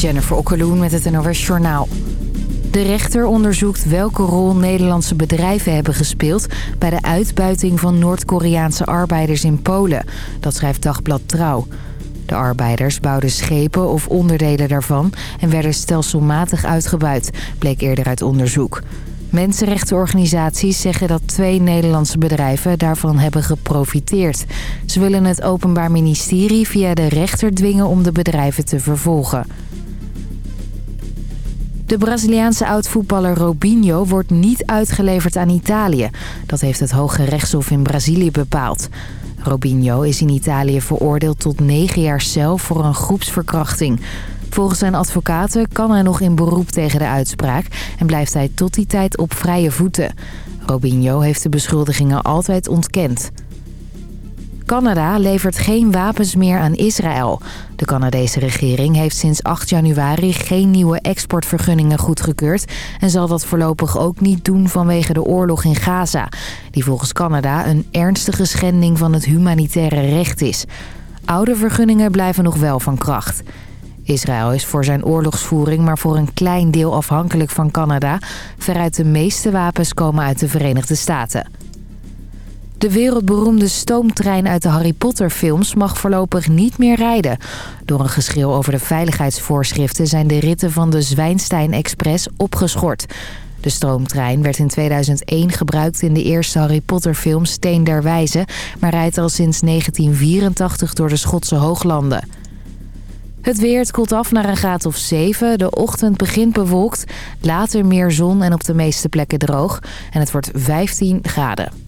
Jennifer Okkeloen met het NOS Journaal. De rechter onderzoekt welke rol Nederlandse bedrijven hebben gespeeld... bij de uitbuiting van Noord-Koreaanse arbeiders in Polen. Dat schrijft Dagblad Trouw. De arbeiders bouwden schepen of onderdelen daarvan... en werden stelselmatig uitgebuit, bleek eerder uit onderzoek. Mensenrechtenorganisaties zeggen dat twee Nederlandse bedrijven daarvan hebben geprofiteerd. Ze willen het Openbaar Ministerie via de rechter dwingen om de bedrijven te vervolgen. De Braziliaanse oud-voetballer Robinho wordt niet uitgeleverd aan Italië. Dat heeft het Hoge Rechtshof in Brazilië bepaald. Robinho is in Italië veroordeeld tot negen jaar cel voor een groepsverkrachting. Volgens zijn advocaten kan hij nog in beroep tegen de uitspraak... en blijft hij tot die tijd op vrije voeten. Robinho heeft de beschuldigingen altijd ontkend. Canada levert geen wapens meer aan Israël. De Canadese regering heeft sinds 8 januari geen nieuwe exportvergunningen goedgekeurd... en zal dat voorlopig ook niet doen vanwege de oorlog in Gaza... die volgens Canada een ernstige schending van het humanitaire recht is. Oude vergunningen blijven nog wel van kracht. Israël is voor zijn oorlogsvoering maar voor een klein deel afhankelijk van Canada. Veruit de meeste wapens komen uit de Verenigde Staten. De wereldberoemde stoomtrein uit de Harry Potter films mag voorlopig niet meer rijden. Door een geschil over de veiligheidsvoorschriften zijn de ritten van de Zwijnstein Express opgeschort. De stoomtrein werd in 2001 gebruikt in de eerste Harry Potter film Steen der Wijze... maar rijdt al sinds 1984 door de Schotse hooglanden. Het weer, het koelt af naar een graad of 7. De ochtend begint bewolkt, later meer zon en op de meeste plekken droog. En het wordt 15 graden.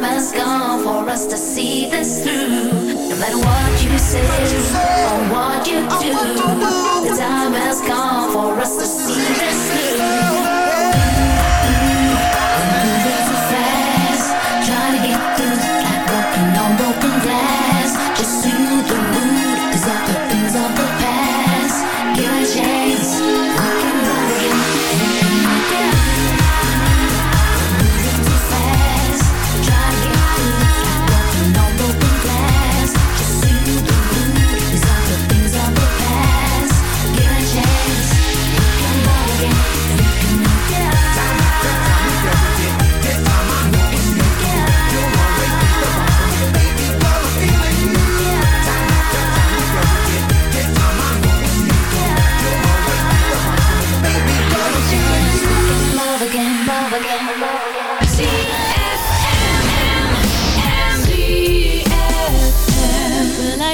time has come for us to see this through. No matter what you say or what you do, the time has come for us to see this through.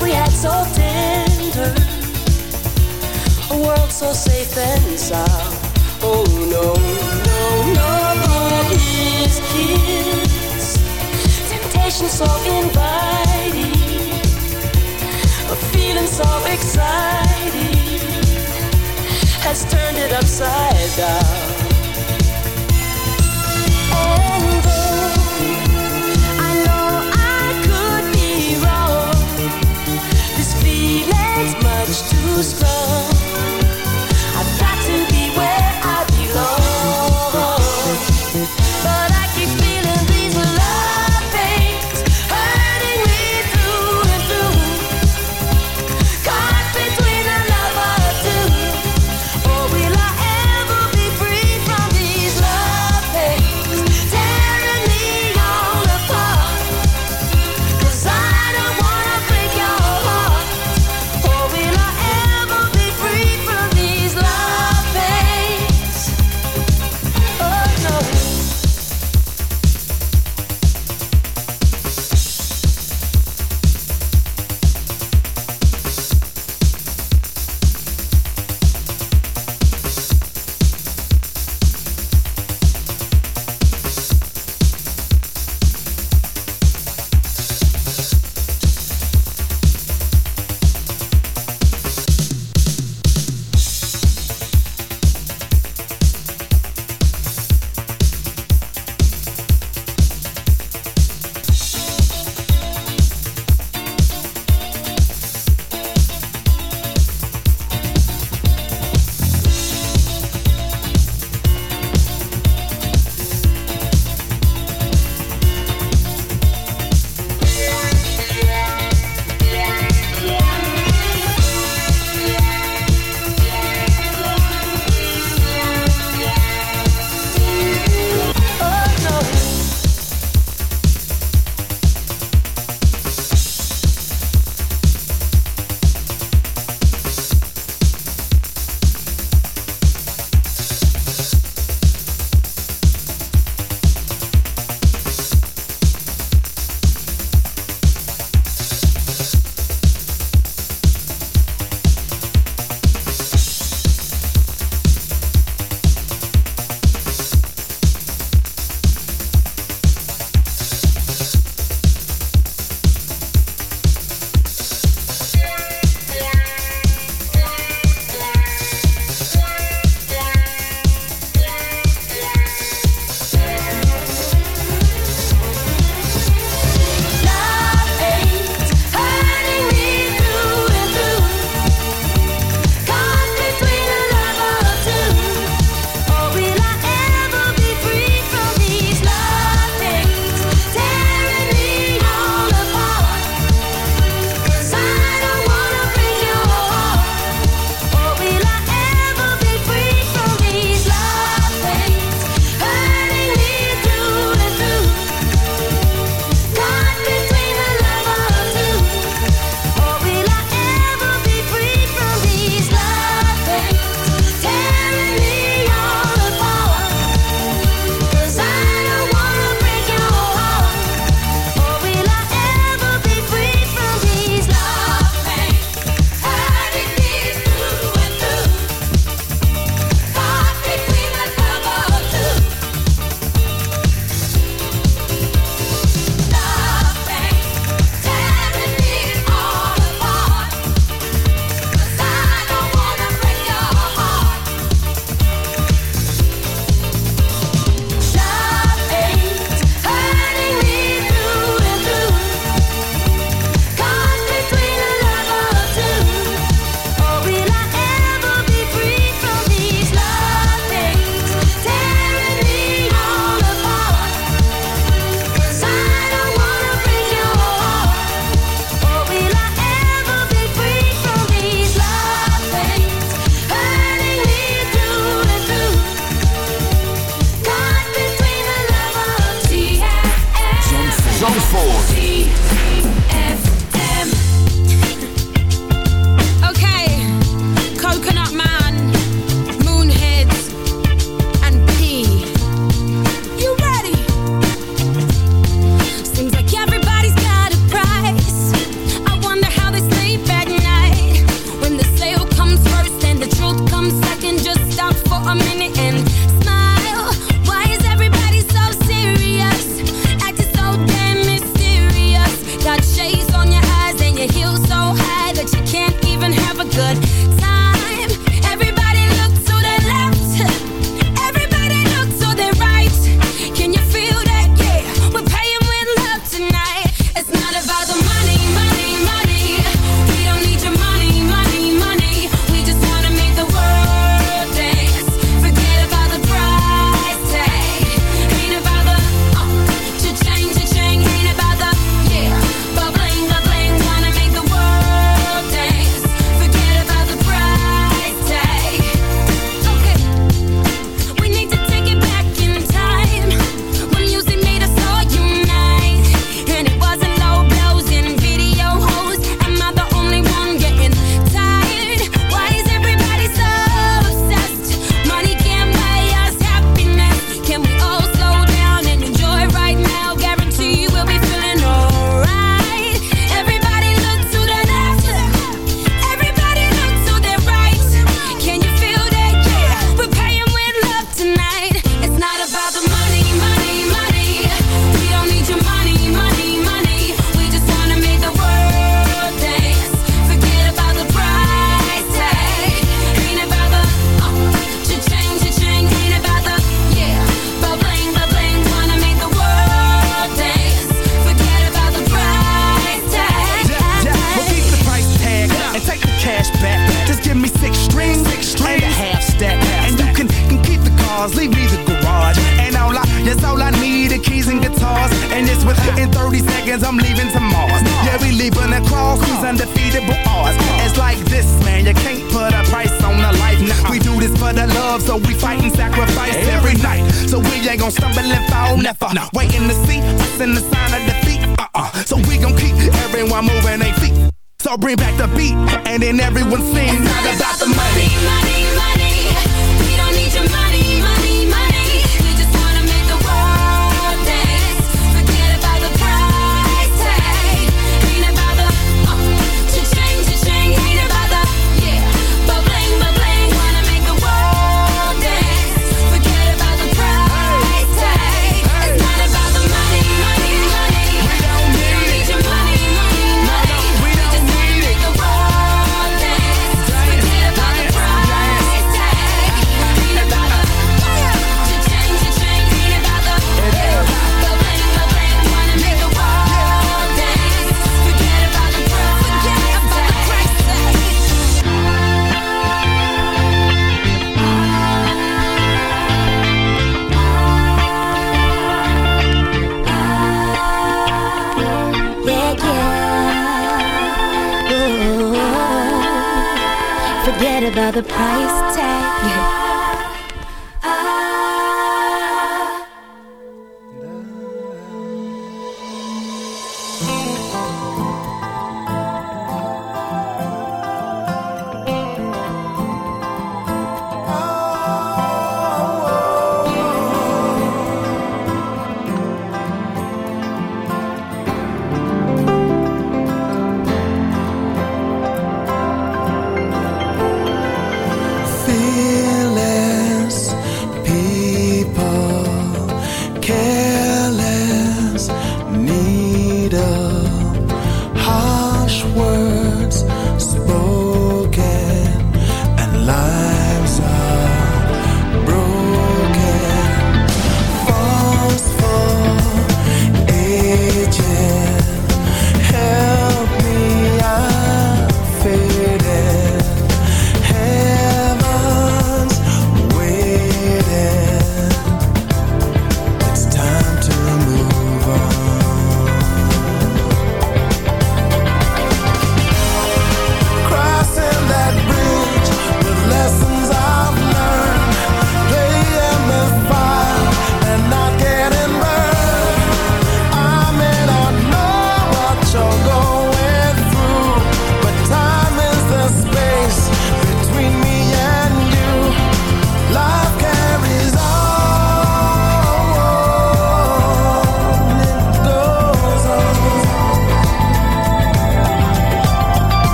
love we had so tender. A world so safe and sound. Oh no, no, no, love is kiss. Temptation so inviting. A feeling so exciting has turned it upside down. Oh, goosebumps.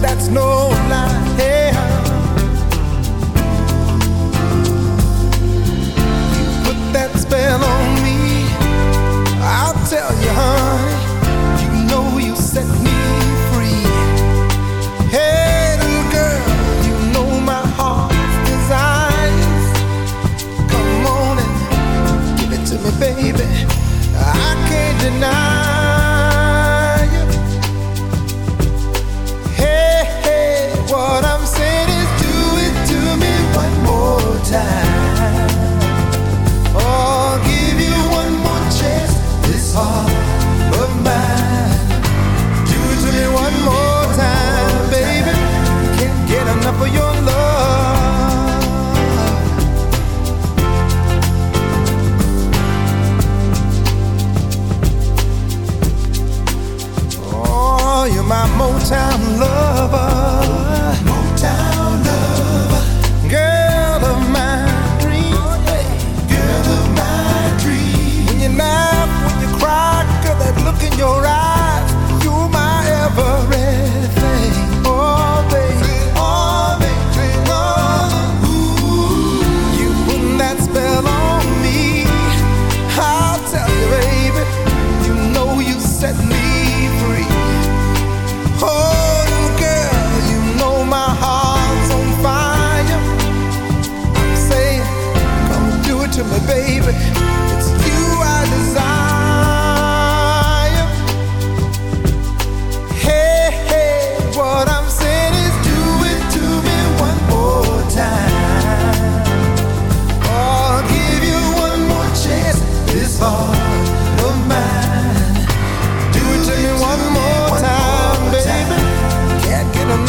that's no lie. Hey. Motown lover.